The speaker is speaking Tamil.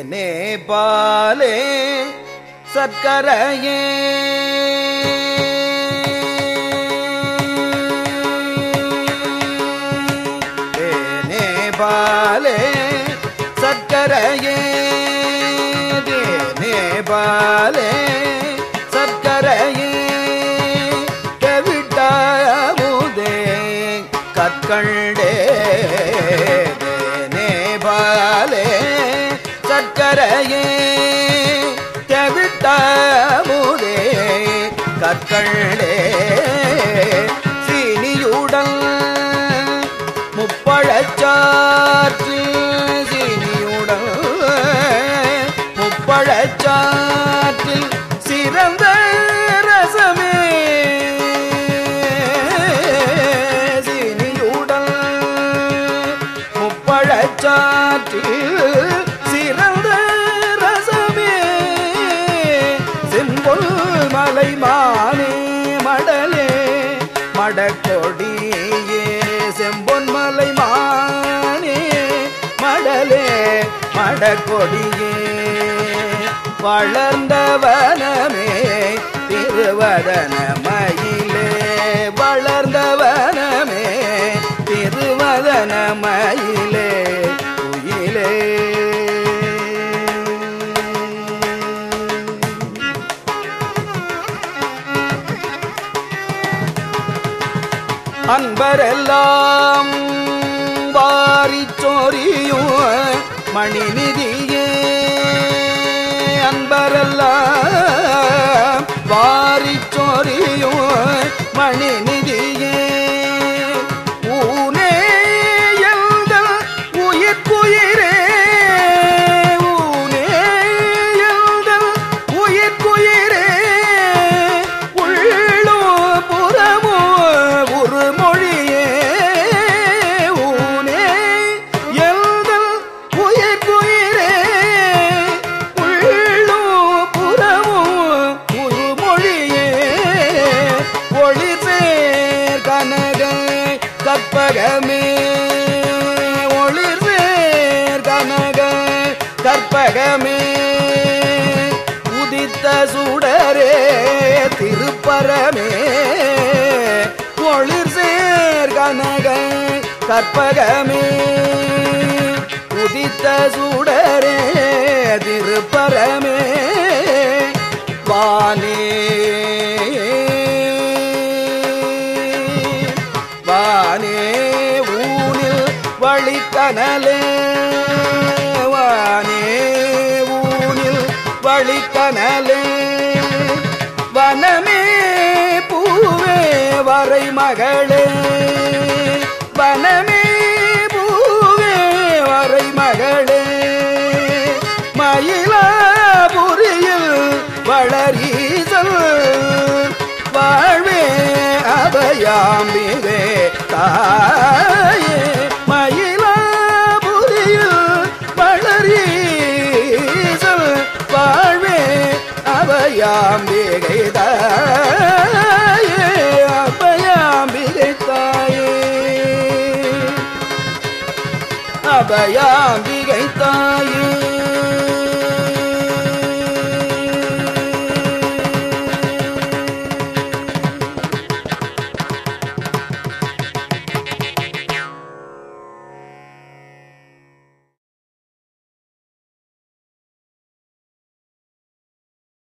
தேனே பாலே சர்க்கரையே. தேனே பாலே சர்க்கரையே. தேனே பாலே சர்க்கரையே. கவிட்டாமுதே கற்கண்டே. தேனே கரையே சர்க்கரையே கவிட்டாமுதே கற்கண்டே சீனியுடன் முப்பழச்சாற்று சீனியுடன் முப்பழச்சாற்றில் சிறந்த ரசமே. சீனியுடன் முப்பழச்சாற்றில் மடக்கொடியே செம்பொன் மலை மானே மடலே மடக்கொடியே. வளர்ந்தவனமே திருவதன மயிலே. வளர்ந்தவனமே திருவதன மயிலே. அன்பரெல்லாம் வாரிச் சொரியும் மணிநிதியே. அன்பரெல்லாம் வாரிச் சொரியும் மணிநிதியே. கற்பகமே. ஒளிர் கனக கற்பகமே. உதித்த சுடரே திருப்பரமே. ஒளிர் சேர் கனக கற்பகமே. உதித்த சுடரே திருப்பரமே. வானி வழிக்கனலே வானே ஊனில் வழிக்கனலே வனமே பூவே வரை மகளே வனமே பூவே வரை மகளே. மயிலாபுரியில் வளரீசல் வாழ்வே அபயாம்பிகே தாயே. அபயாம்பிகை தாயே அபயாம்பிகை தாயே அபயாம்பிகை தாயே